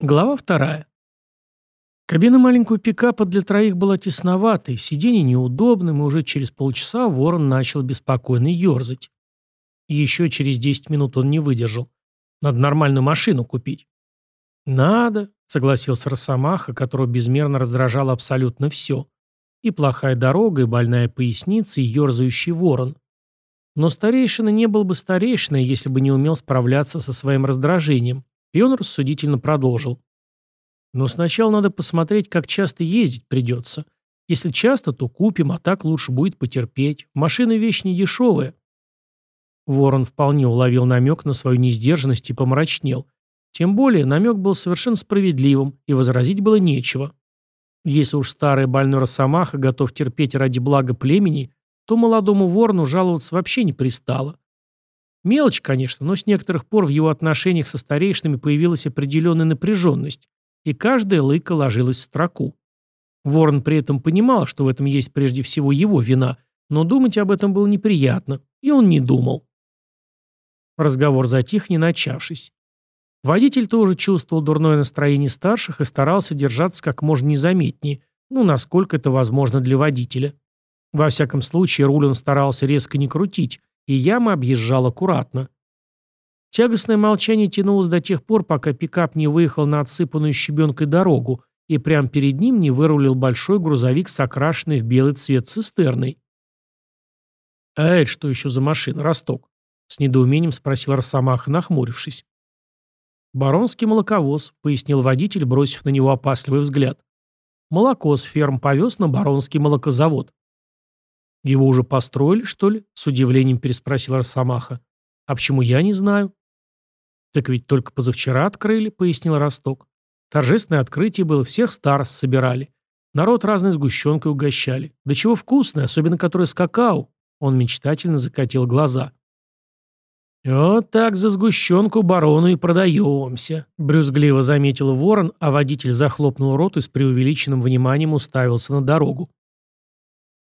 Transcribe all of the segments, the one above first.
Глава вторая. Кабина маленького пикапа для троих была тесноватой, сиденье неудобным, и уже через полчаса ворон начал беспокойно ерзать. Еще через 10 минут он не выдержал. Надо нормальную машину купить. «Надо», — согласился Росомаха, которого безмерно раздражало абсолютно все. И плохая дорога, и больная поясница, и ерзающий ворон. Но старейшина не был бы старейшиной, если бы не умел справляться со своим раздражением. И он рассудительно продолжил. Но сначала надо посмотреть, как часто ездить придется. Если часто, то купим, а так лучше будет потерпеть. Машина вещь не дешевая. Ворон вполне уловил намек на свою несдержанность и помрачнел. Тем более намек был совершенно справедливым, и возразить было нечего. Если уж старый больной росомаха готов терпеть ради блага племени, то молодому ворону жаловаться вообще не пристало. Мелочь, конечно, но с некоторых пор в его отношениях со старейшинами появилась определенная напряженность, и каждая лыка ложилась в строку. Ворон при этом понимал, что в этом есть прежде всего его вина, но думать об этом было неприятно, и он не думал. Разговор затих, не начавшись. Водитель тоже чувствовал дурное настроение старших и старался держаться как можно незаметнее, ну, насколько это возможно для водителя. Во всяком случае, руль он старался резко не крутить, и яма объезжал аккуратно. Тягостное молчание тянулось до тех пор, пока пикап не выехал на отсыпанную щебенкой дорогу, и прямо перед ним не вырулил большой грузовик с окрашенной в белый цвет цистерной. «А это что еще за машина, Росток?» — с недоумением спросил Росомаха, нахмурившись. «Баронский молоковоз», — пояснил водитель, бросив на него опасливый взгляд. «Молоко с ферм повез на Баронский молокозавод». «Его уже построили, что ли?» — с удивлением переспросил Росомаха. «А почему я не знаю?» «Так ведь только позавчера открыли», — пояснил Росток. «Торжественное открытие было, всех старост собирали. Народ разной сгущенкой угощали. Да чего вкусное, особенно которое с какао». Он мечтательно закатил глаза. «Вот так за сгущенку барону и продаемся», — брюзгливо заметил ворон, а водитель захлопнул рот и с преувеличенным вниманием уставился на дорогу.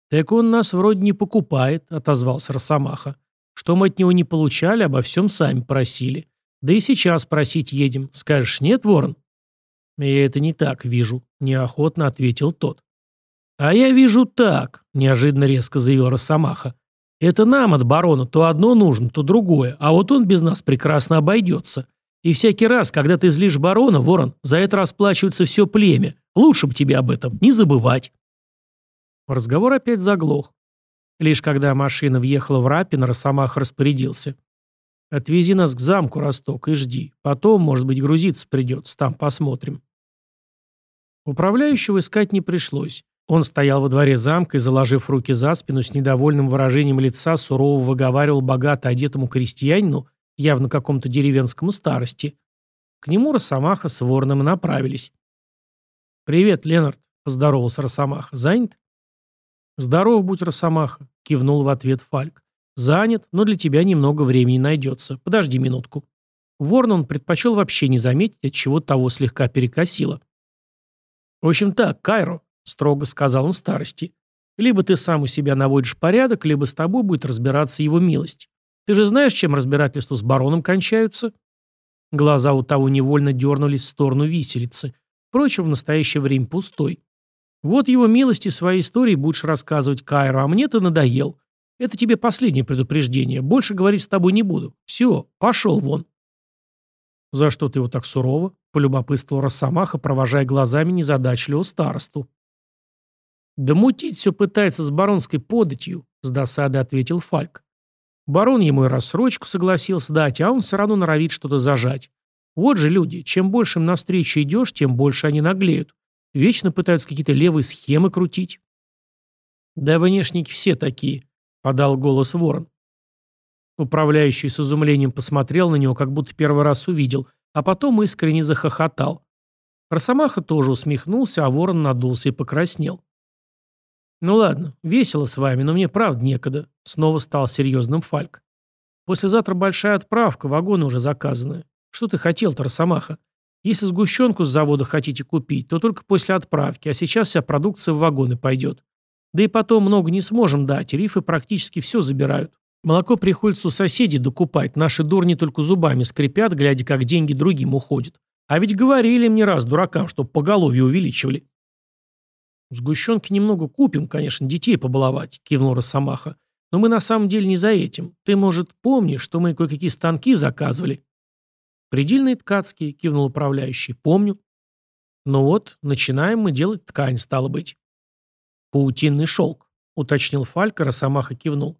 «Так он нас вроде не покупает», — отозвался Росомаха. «Что мы от него не получали, обо всем сами просили. Да и сейчас просить едем. Скажешь, нет, ворон?» «Я это не так вижу», — неохотно ответил тот. «А я вижу так», — неожиданно резко заявил Росомаха. «Это нам от барона то одно нужно, то другое, а вот он без нас прекрасно обойдется. И всякий раз, когда ты злишь барона, ворон, за это расплачивается все племя. Лучше бы тебе об этом не забывать». Разговор опять заглох. Лишь когда машина въехала в Рапин, Росомах распорядился. «Отвези нас к замку, Росток, и жди. Потом, может быть, грузиться придется, там посмотрим». Управляющего искать не пришлось. Он стоял во дворе замка и, заложив руки за спину, с недовольным выражением лица сурово выговаривал богато одетому крестьянину, явно какому-то деревенскому старости. К нему Росомаха с Вороном направились. «Привет, Ленард», — поздоровался Росомаха. «Занят?» «Здоров будь, Росомаха», — кивнул в ответ Фальк. «Занят, но для тебя немного времени найдется. Подожди минутку». Ворон он предпочел вообще не заметить, от чего того слегка перекосило. «В общем так, Кайро», — строго сказал он старости, «либо ты сам у себя наводишь порядок, либо с тобой будет разбираться его милость. Ты же знаешь, чем разбирательства с бароном кончаются?» Глаза у того невольно дернулись в сторону виселицы. Впрочем, в настоящее время пустой. Вот его милости своей истории будешь рассказывать Кайру, а мне ты надоел. Это тебе последнее предупреждение. Больше говорить с тобой не буду. Все, пошел вон. За что ты его так сурово? Полюбопытствовал Росомаха, провожая глазами незадачливого старосту. Да мутить все пытается с баронской податью, с досадой ответил Фальк. Барон ему и рассрочку согласился дать, а он все равно норовит что-то зажать. Вот же люди, чем больше им навстречу идешь, тем больше они наглеют. Вечно пытаются какие-то левые схемы крутить. Да внешники все такие, подал голос ворон. Управляющий с изумлением посмотрел на него, как будто первый раз увидел, а потом искренне захохотал. Росомаха тоже усмехнулся, а ворон надулся и покраснел. «Ну ладно, весело с вами, но мне правда некогда», — снова стал серьезным Фальк. «Послезавтра большая отправка, вагоны уже заказаны. Что ты хотел-то, Росомаха? Если сгущенку с завода хотите купить, то только после отправки, а сейчас вся продукция в вагоны пойдет. Да и потом много не сможем дать, рифы практически все забирают. Молоко приходится у соседей докупать, наши дурни только зубами скрипят, глядя, как деньги другим уходят. А ведь говорили мне раз, дуракам, что поголовье увеличивали. Сгущенки немного купим, конечно, детей побаловать, кивнул Росомаха. Но мы на самом деле не за этим. Ты, может, помнишь, что мы кое-какие станки заказывали? Предельные ткацкие, кивнул управляющий. Помню. Ну вот, начинаем мы делать ткань, стало быть. Паутинный шелк, уточнил Фалька, Росомаха кивнул.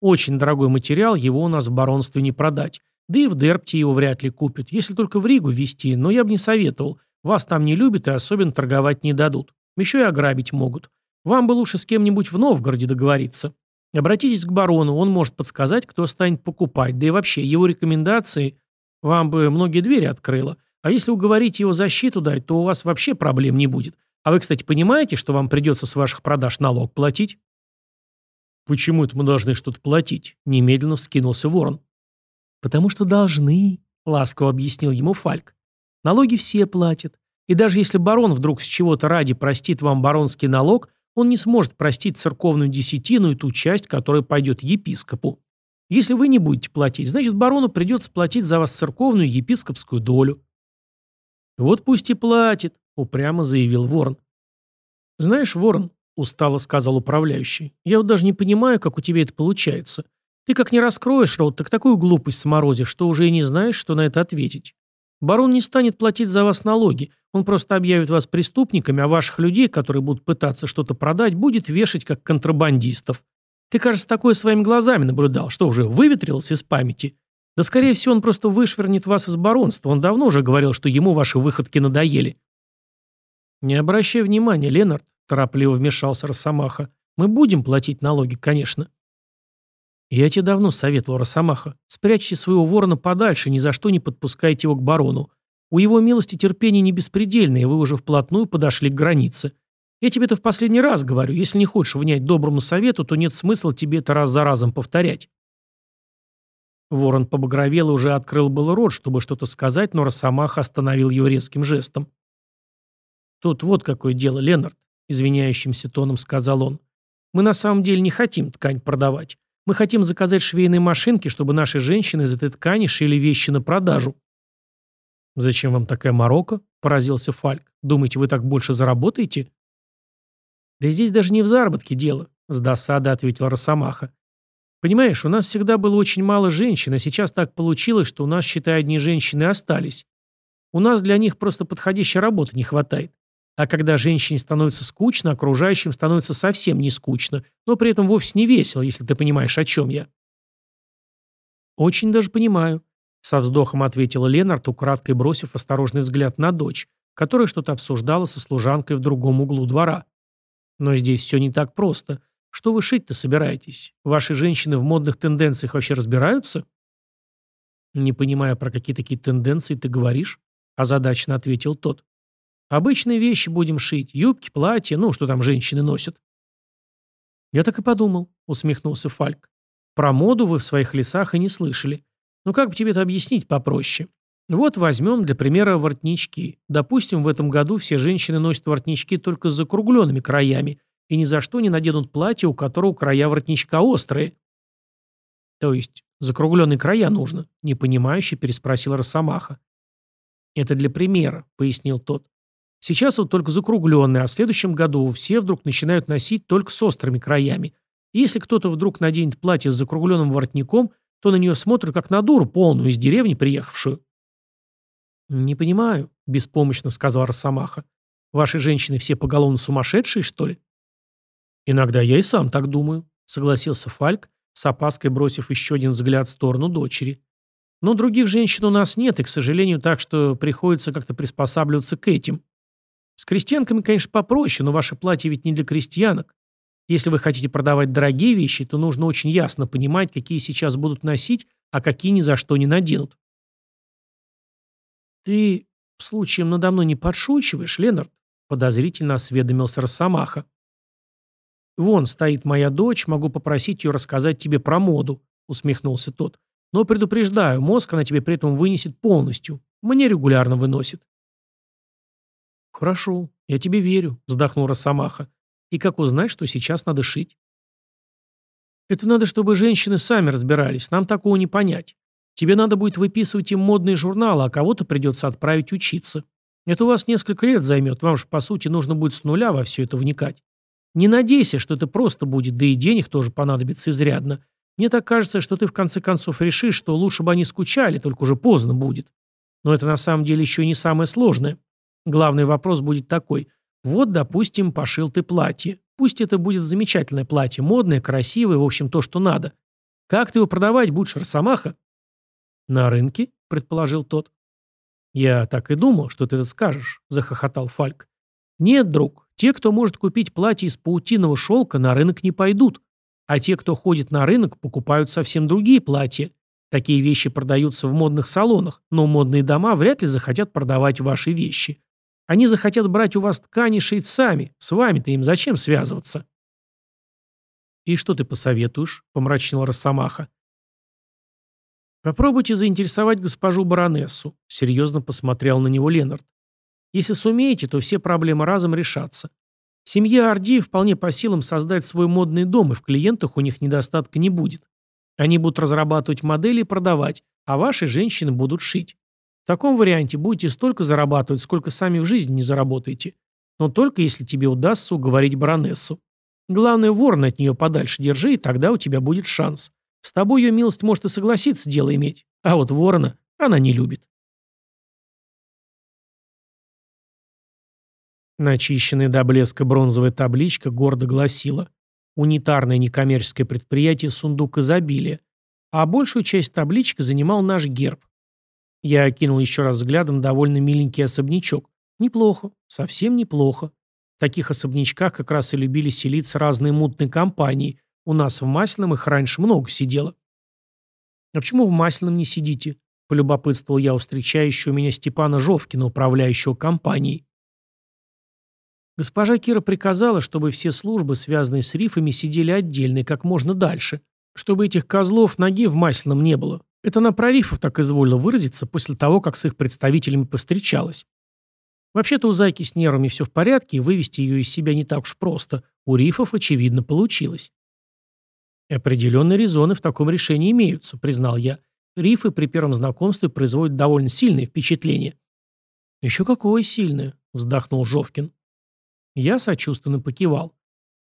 Очень дорогой материал, его у нас в баронстве не продать. Да и в Дерпте его вряд ли купят, если только в Ригу везти, но я бы не советовал. Вас там не любят и особенно торговать не дадут. Еще и ограбить могут. Вам бы лучше с кем-нибудь в Новгороде договориться. Обратитесь к барону, он может подсказать, кто станет покупать. Да и вообще, его рекомендации вам бы многие двери открыло. А если уговорите его защиту дать, то у вас вообще проблем не будет. А вы, кстати, понимаете, что вам придется с ваших продаж налог платить? Почему это мы должны что-то платить? Немедленно вскинулся ворон. Потому что должны, ласково объяснил ему Фальк. Налоги все платят. И даже если барон вдруг с чего-то ради простит вам баронский налог, он не сможет простить церковную десятину и ту часть, которая пойдет епископу. Если вы не будете платить, значит барону придется платить за вас церковную епископскую долю. Вот пусть и платит, упрямо заявил Ворон. Знаешь, Ворон, устало сказал управляющий, я вот даже не понимаю, как у тебя это получается. Ты как не раскроешь рот, так такую глупость сморозишь, что уже и не знаешь, что на это ответить. Барон не станет платить за вас налоги, он просто объявит вас преступниками, а ваших людей, которые будут пытаться что-то продать, будет вешать как контрабандистов. Ты, кажется, такое своими глазами наблюдал, что уже выветрилось из памяти. Да, скорее всего, он просто вышвырнет вас из баронства. Он давно уже говорил, что ему ваши выходки надоели. Не обращай внимания, Ленард, торопливо вмешался Росомаха. Мы будем платить налоги, конечно. «Я тебе давно советовал, Росомаха. Спрячьте своего ворона подальше, ни за что не подпускайте его к барону. У его милости терпение не беспредельное, и вы уже вплотную подошли к границе. Я тебе это в последний раз говорю. Если не хочешь внять доброму совету, то нет смысла тебе это раз за разом повторять». Ворон побагровел и уже открыл был рот, чтобы что-то сказать, но Росомаха остановил его резким жестом. «Тут вот какое дело, Ленард», — извиняющимся тоном сказал он. «Мы на самом деле не хотим ткань продавать. Мы хотим заказать швейные машинки, чтобы наши женщины из этой ткани шили вещи на продажу». «Зачем вам такая морока?» – поразился Фальк. «Думаете, вы так больше заработаете?» «Да здесь даже не в заработке дело», – с досадой ответил Росомаха. «Понимаешь, у нас всегда было очень мало женщин, а сейчас так получилось, что у нас, считай, одни женщины остались. У нас для них просто подходящей работы не хватает. А когда женщине становится скучно, окружающим становится совсем не скучно, но при этом вовсе не весело, если ты понимаешь, о чем я. «Очень даже понимаю», — со вздохом ответила Ленард, украдкой бросив осторожный взгляд на дочь, которая что-то обсуждала со служанкой в другом углу двора. «Но здесь все не так просто. Что вы шить-то собираетесь? Ваши женщины в модных тенденциях вообще разбираются?» «Не понимая, про какие такие тенденции ты говоришь», — озадаченно ответил тот. Обычные вещи будем шить. Юбки, платья, ну, что там женщины носят. Я так и подумал, усмехнулся Фальк. Про моду вы в своих лесах и не слышали. Ну как бы тебе это объяснить попроще? Вот возьмем для примера воротнички. Допустим, в этом году все женщины носят воротнички только с закругленными краями и ни за что не наденут платье, у которого края воротничка острые. То есть закругленные края нужно? Непонимающе переспросил Росомаха. Это для примера, пояснил тот. Сейчас вот только закругленные, а в следующем году все вдруг начинают носить только с острыми краями. И если кто-то вдруг наденет платье с закругленным воротником, то на нее смотрят как на дуру полную из деревни приехавшую. «Не понимаю», — беспомощно сказал Росомаха. «Ваши женщины все поголовно сумасшедшие, что ли?» «Иногда я и сам так думаю», — согласился Фальк, с опаской бросив еще один взгляд в сторону дочери. «Но других женщин у нас нет, и, к сожалению, так что приходится как-то приспосабливаться к этим. С крестьянками, конечно, попроще, но ваше платье ведь не для крестьянок. Если вы хотите продавать дорогие вещи, то нужно очень ясно понимать, какие сейчас будут носить, а какие ни за что не наденут. «Ты случаем надо мной не подшучиваешь, Ленард?» подозрительно осведомился Росомаха. «Вон стоит моя дочь, могу попросить ее рассказать тебе про моду», усмехнулся тот. «Но предупреждаю, мозг она тебе при этом вынесет полностью. Мне регулярно выносит». «Хорошо, я тебе верю», — вздохнул Росомаха. «И как узнать, что сейчас надо шить?» «Это надо, чтобы женщины сами разбирались, нам такого не понять. Тебе надо будет выписывать им модные журналы, а кого-то придется отправить учиться. Это у вас несколько лет займет, вам же, по сути, нужно будет с нуля во все это вникать. Не надейся, что это просто будет, да и денег тоже понадобится изрядно. Мне так кажется, что ты в конце концов решишь, что лучше бы они скучали, только уже поздно будет. Но это на самом деле еще не самое сложное. Главный вопрос будет такой. Вот, допустим, пошил ты платье. Пусть это будет замечательное платье, модное, красивое, в общем, то, что надо. Как ты его продавать будешь, Росомаха? На рынке, предположил тот. Я так и думал, что ты это скажешь, захохотал Фальк. Нет, друг, те, кто может купить платье из паутиного шелка, на рынок не пойдут. А те, кто ходит на рынок, покупают совсем другие платья. Такие вещи продаются в модных салонах, но модные дома вряд ли захотят продавать ваши вещи. Они захотят брать у вас ткани шить сами. С вами-то им зачем связываться? «И что ты посоветуешь?» — помрачнел Росомаха. «Попробуйте заинтересовать госпожу баронессу», — серьезно посмотрел на него Ленард. «Если сумеете, то все проблемы разом решатся. Семье Орди вполне по силам создать свой модный дом, и в клиентах у них недостатка не будет. Они будут разрабатывать модели и продавать, а ваши женщины будут шить. В таком варианте будете столько зарабатывать, сколько сами в жизни не заработаете. Но только если тебе удастся уговорить баронессу. Главное, ворон от нее подальше держи, и тогда у тебя будет шанс. С тобой ее милость может и согласиться дело иметь, а вот ворона она не любит. Начищенная до блеска бронзовая табличка гордо гласила «Унитарное некоммерческое предприятие «Сундук изобилия», а большую часть таблички занимал наш герб. Я окинул еще раз взглядом довольно миленький особнячок. Неплохо, совсем неплохо. В таких особнячках как раз и любили селиться разные мутные компании. У нас в Масляном их раньше много сидело. «А почему в Масляном не сидите?» – полюбопытствовал я у встречающего меня Степана Жовкина, управляющего компанией. Госпожа Кира приказала, чтобы все службы, связанные с рифами, сидели отдельно и как можно дальше, чтобы этих козлов ноги в Масляном не было. Это она про рифов так изволила выразиться после того, как с их представителями повстречалась. Вообще-то у Зайки с нервами все в порядке, и вывести ее из себя не так уж просто. У рифов, очевидно, получилось. Определенные резоны в таком решении имеются, признал я. Рифы при первом знакомстве производят довольно сильное впечатление. Еще какое сильное, вздохнул Жовкин. Я сочувственно покивал.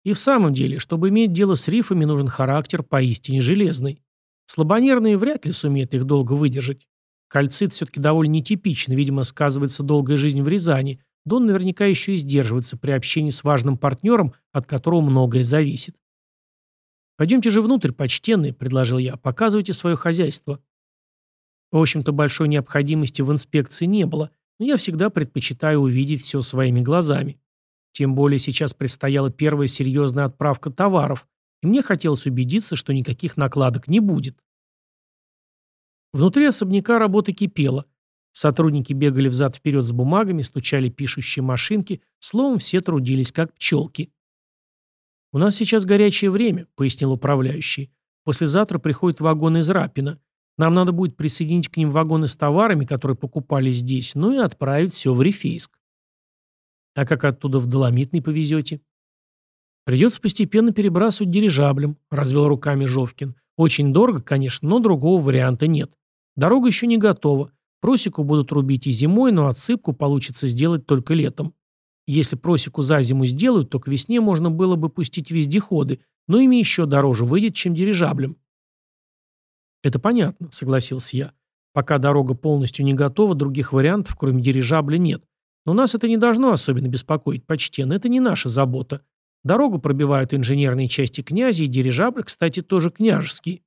И в самом деле, чтобы иметь дело с рифами, нужен характер поистине железный. Слабонервные вряд ли сумеют их долго выдержать. Кальцит все-таки довольно нетипичен, видимо, сказывается долгая жизнь в Рязани, да он наверняка еще и сдерживается при общении с важным партнером, от которого многое зависит. «Пойдемте же внутрь, почтенные», — предложил я, — «показывайте свое хозяйство». В общем-то, большой необходимости в инспекции не было, но я всегда предпочитаю увидеть все своими глазами. Тем более сейчас предстояла первая серьезная отправка товаров, и мне хотелось убедиться, что никаких накладок не будет. Внутри особняка работа кипела. Сотрудники бегали взад-вперед с бумагами, стучали пишущие машинки, словом, все трудились как пчелки. «У нас сейчас горячее время», — пояснил управляющий. «Послезавтра приходят вагоны из Рапина. Нам надо будет присоединить к ним вагоны с товарами, которые покупали здесь, ну и отправить все в Рифейск». «А как оттуда в Доломитный повезете?» Придется постепенно перебрасывать дирижаблем, развел руками Жовкин. Очень дорого, конечно, но другого варианта нет. Дорога еще не готова. Просеку будут рубить и зимой, но отсыпку получится сделать только летом. Если просеку за зиму сделают, то к весне можно было бы пустить вездеходы, но ими еще дороже выйдет, чем дирижаблем. Это понятно, согласился я. Пока дорога полностью не готова, других вариантов, кроме дирижабля, нет. Но нас это не должно особенно беспокоить, почтенно. Это не наша забота. Дорогу пробивают инженерные части князя, и дирижабль, кстати, тоже княжеский.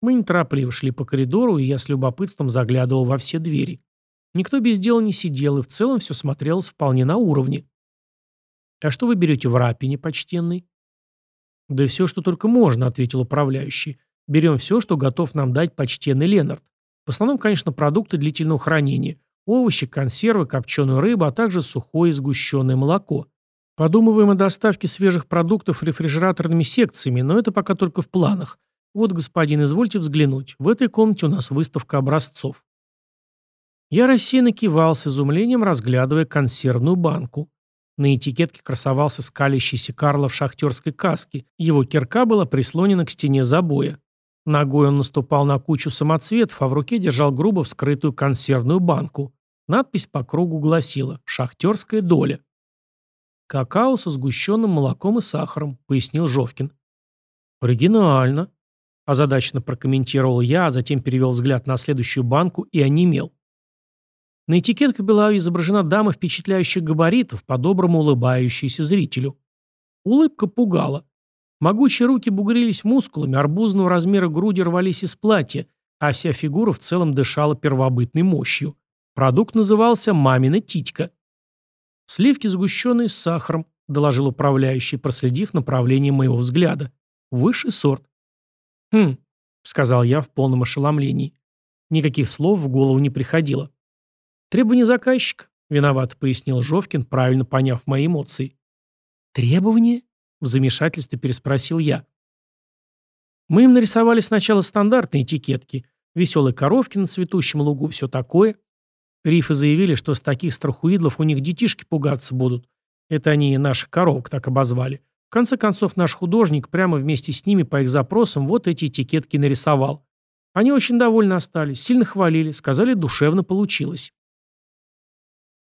Мы неторопливо шли по коридору, и я с любопытством заглядывал во все двери. Никто без дела не сидел, и в целом все смотрелось вполне на уровне. «А что вы берете в Рапине, почтенный?» «Да все, что только можно», — ответил управляющий. «Берем все, что готов нам дать почтенный Ленард. В основном, конечно, продукты длительного хранения. Овощи, консервы, копченую рыбу, а также сухое и сгущенное молоко. Подумываем о доставке свежих продуктов рефрижераторными секциями, но это пока только в планах. Вот, господин, извольте взглянуть. В этой комнате у нас выставка образцов. Я рассеянно кивал с изумлением, разглядывая консервную банку. На этикетке красовался скалящийся Карло в шахтерской каске. Его кирка была прислонена к стене забоя. Ногой он наступал на кучу самоцветов, а в руке держал грубо вскрытую консервную банку. Надпись по кругу гласила «Шахтерская доля». «Какао со сгущенным молоком и сахаром», — пояснил Жовкин. «Оригинально», — озадаченно прокомментировал я, а затем перевел взгляд на следующую банку и онемел. На этикетке была изображена дама впечатляющих габаритов, по-доброму улыбающаяся зрителю. Улыбка пугала. Могучие руки бугрились мускулами, арбузного размера груди рвались из платья, а вся фигура в целом дышала первобытной мощью. Продукт назывался «мамина титька». «Сливки сгущенные с сахаром», — доложил управляющий, проследив направление моего взгляда. «Высший сорт». «Хм», — сказал я в полном ошеломлении. Никаких слов в голову не приходило. «Требование заказчика», — виноват, пояснил Жовкин, правильно поняв мои эмоции. «Требования?» — в замешательстве переспросил я. Мы им нарисовали сначала стандартные этикетки. Веселые коровки на цветущем лугу, все такое. Рифы заявили, что с таких страхуидлов у них детишки пугаться будут. Это они наших коровок так обозвали. В конце концов, наш художник прямо вместе с ними по их запросам вот эти этикетки нарисовал. Они очень довольны остались, сильно хвалили, сказали, душевно получилось.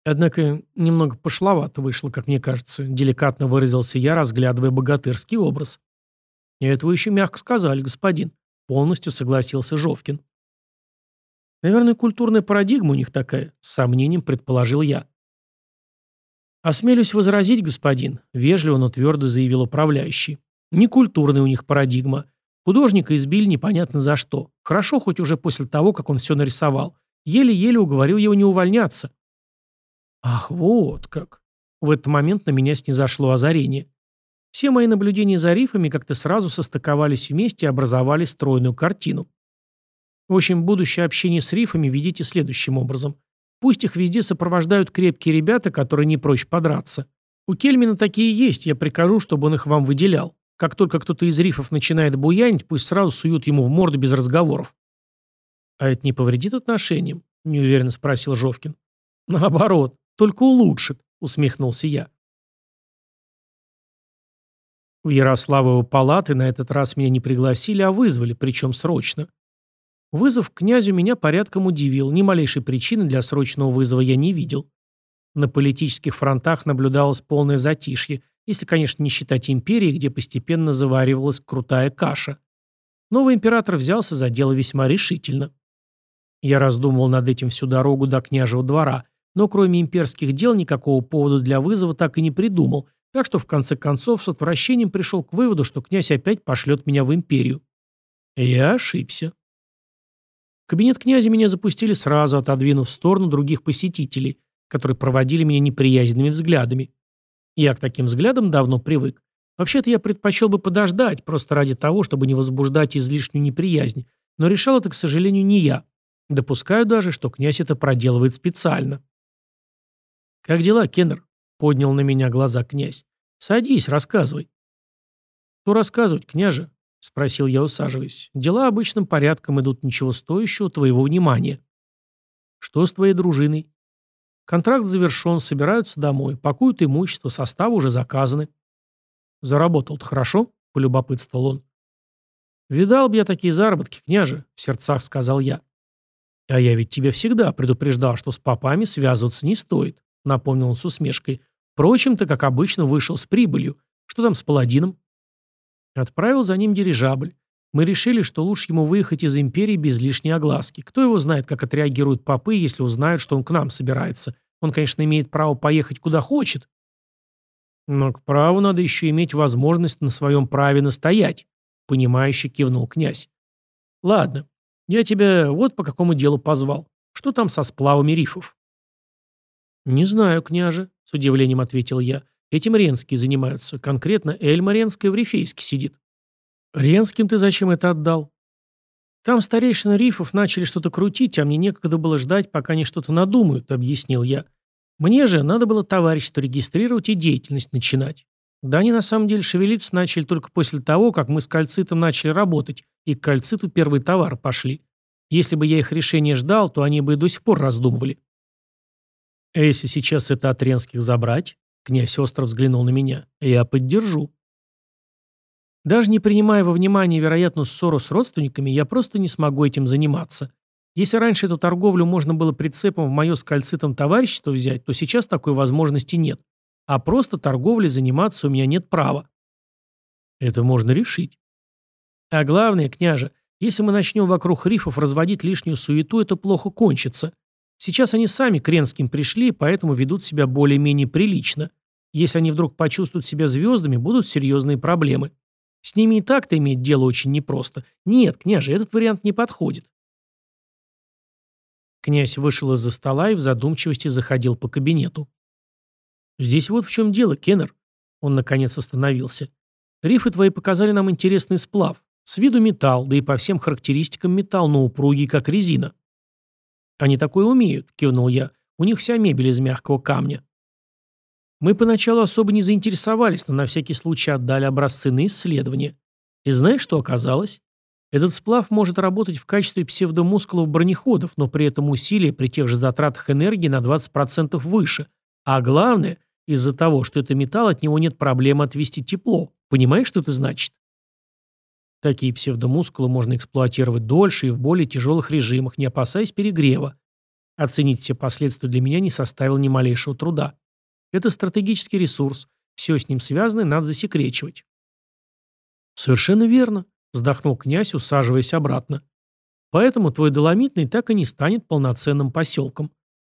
Однако немного пошловато вышло, как мне кажется, деликатно выразился я, разглядывая богатырский образ. И этого еще мягко сказали, господин. Полностью согласился Жовкин. Наверное, культурная парадигма у них такая, с сомнением предположил я. «Осмелюсь возразить, господин», — вежливо, но твердо заявил управляющий. «Некультурная у них парадигма. Художника избили непонятно за что. Хорошо хоть уже после того, как он все нарисовал. Еле-еле уговорил его не увольняться». «Ах, вот как!» В этот момент на меня снизошло озарение. Все мои наблюдения за рифами как-то сразу состыковались вместе и образовали стройную картину. В общем, будущее общение с рифами видите следующим образом. Пусть их везде сопровождают крепкие ребята, которые не прочь подраться. У Кельмина такие есть, я прикажу, чтобы он их вам выделял. Как только кто-то из рифов начинает буянить, пусть сразу суют ему в морду без разговоров. «А это не повредит отношениям?» – неуверенно спросил Жовкин. «Наоборот, только улучшит», – усмехнулся я. В Ярославову палаты на этот раз меня не пригласили, а вызвали, причем срочно. Вызов к князю меня порядком удивил, ни малейшей причины для срочного вызова я не видел. На политических фронтах наблюдалось полное затишье, если, конечно, не считать империи, где постепенно заваривалась крутая каша. Новый император взялся за дело весьма решительно. Я раздумывал над этим всю дорогу до княжего двора, но кроме имперских дел никакого повода для вызова так и не придумал, так что в конце концов с отвращением пришел к выводу, что князь опять пошлет меня в империю. Я ошибся кабинет князя меня запустили сразу, отодвинув в сторону других посетителей, которые проводили меня неприязненными взглядами. Я к таким взглядам давно привык. Вообще-то я предпочел бы подождать, просто ради того, чтобы не возбуждать излишнюю неприязнь, но решал это, к сожалению, не я. Допускаю даже, что князь это проделывает специально. «Как дела, Кеннер?» — поднял на меня глаза князь. «Садись, рассказывай». «Что рассказывать, княже?» — спросил я, усаживаясь. «Дела обычным порядком идут ничего стоящего твоего внимания». «Что с твоей дружиной?» «Контракт завершен, собираются домой, пакуют имущество, составы уже заказаны». «Заработал-то хорошо?» — полюбопытствовал он. «Видал бы я такие заработки, княже», — в сердцах сказал я. «А я ведь тебя всегда предупреждал, что с попами связываться не стоит», — напомнил он с усмешкой. «Впрочем, ты, как обычно, вышел с прибылью. Что там с паладином?» Отправил за ним дирижабль. Мы решили, что лучше ему выехать из империи без лишней огласки. Кто его знает, как отреагируют попы, если узнают, что он к нам собирается. Он, конечно, имеет право поехать куда хочет. Но к праву надо еще иметь возможность на своем праве настоять, понимающе кивнул князь. Ладно, я тебя вот по какому делу позвал. Что там со сплавами рифов? Не знаю, княже, с удивлением ответил я. Этим Ренские занимаются. Конкретно Эльма Ренская в Рифейске сидит. Ренским ты зачем это отдал? Там старейшины рифов начали что-то крутить, а мне некогда было ждать, пока они что-то надумают, объяснил я. Мне же надо было товарищество регистрировать и деятельность начинать. Да они на самом деле шевелиться начали только после того, как мы с кальцитом начали работать, и к кальциту первые товары пошли. Если бы я их решение ждал, то они бы и до сих пор раздумывали. А если сейчас это от Ренских забрать? Князь остро взглянул на меня. «Я поддержу». Даже не принимая во внимание вероятную ссору с родственниками, я просто не смогу этим заниматься. Если раньше эту торговлю можно было прицепом в мое с кальцитом товарищество взять, то сейчас такой возможности нет. А просто торговлей заниматься у меня нет права. Это можно решить. А главное, княже, если мы начнем вокруг рифов разводить лишнюю суету, это плохо кончится. Сейчас они сами к Ренским пришли, поэтому ведут себя более-менее прилично. Если они вдруг почувствуют себя звездами, будут серьезные проблемы. С ними и так-то иметь дело очень непросто. Нет, княже, этот вариант не подходит. Князь вышел из-за стола и в задумчивости заходил по кабинету. «Здесь вот в чем дело, Кеннер». Он, наконец, остановился. «Рифы твои показали нам интересный сплав. С виду металл, да и по всем характеристикам металл, но упругий, как резина». «Они такое умеют», — кивнул я. «У них вся мебель из мягкого камня». Мы поначалу особо не заинтересовались, но на всякий случай отдали образцы на исследование. И знаешь, что оказалось? Этот сплав может работать в качестве псевдомускулов бронеходов, но при этом усилие при тех же затратах энергии на 20% выше. А главное, из-за того, что это металл, от него нет проблемы отвести тепло. Понимаешь, что это значит? Такие псевдомускулы можно эксплуатировать дольше и в более тяжелых режимах, не опасаясь перегрева. Оценить все последствия для меня не составило ни малейшего труда. Это стратегический ресурс. Все с ним связанное надо засекречивать. Совершенно верно, вздохнул князь, усаживаясь обратно. Поэтому твой доломитный так и не станет полноценным поселком.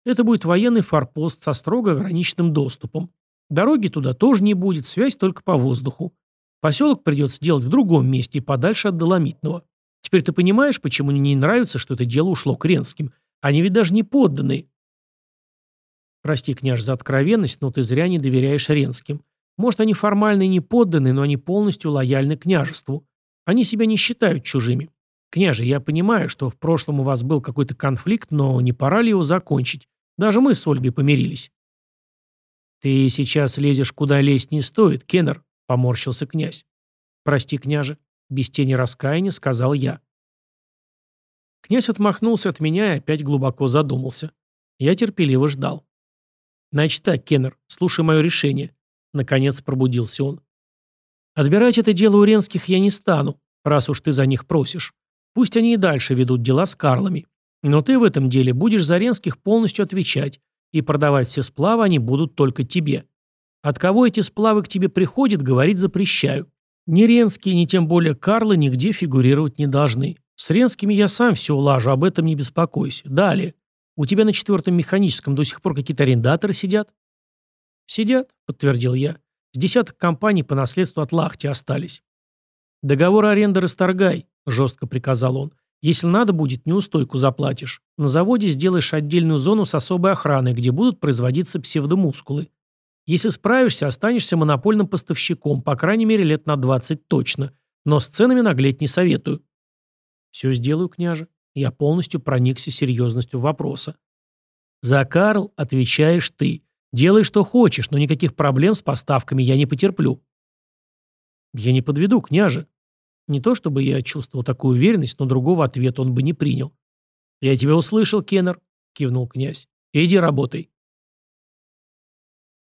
Это будет военный форпост со строго ограниченным доступом. Дороги туда тоже не будет, связь только по воздуху. Поселок придется делать в другом месте и подальше от Доломитного. Теперь ты понимаешь, почему мне не нравится, что это дело ушло к Ренским? Они ведь даже не подданные. Прости, княж, за откровенность, но ты зря не доверяешь Ренским. Может, они формально и не подданы, но они полностью лояльны княжеству. Они себя не считают чужими. Княже, я понимаю, что в прошлом у вас был какой-то конфликт, но не пора ли его закончить? Даже мы с Ольгой помирились. Ты сейчас лезешь, куда лезть не стоит, Кеннер, поморщился князь. Прости, княже, без тени раскаяния сказал я. Князь отмахнулся от меня и опять глубоко задумался. Я терпеливо ждал. «Значит так, Кеннер, слушай мое решение». Наконец пробудился он. «Отбирать это дело у Ренских я не стану, раз уж ты за них просишь. Пусть они и дальше ведут дела с Карлами. Но ты в этом деле будешь за Ренских полностью отвечать, и продавать все сплавы они будут только тебе. От кого эти сплавы к тебе приходят, говорить запрещаю. Ни Ренские, ни тем более Карлы нигде фигурировать не должны. С Ренскими я сам все улажу, об этом не беспокойся. Далее. У тебя на четвертом механическом до сих пор какие-то арендаторы сидят? Сидят, подтвердил я. С десяток компаний по наследству от Лахти остались. Договор аренды расторгай, жестко приказал он. Если надо будет, неустойку заплатишь. На заводе сделаешь отдельную зону с особой охраной, где будут производиться псевдомускулы. Если справишься, останешься монопольным поставщиком, по крайней мере, лет на 20 точно. Но с ценами наглеть не советую. Все сделаю, княже. Я полностью проникся серьезностью вопроса. «За Карл отвечаешь ты. Делай, что хочешь, но никаких проблем с поставками я не потерплю». «Я не подведу, княже». Не то чтобы я чувствовал такую уверенность, но другого ответа он бы не принял. «Я тебя услышал, Кеннер», — кивнул князь. «Иди работай».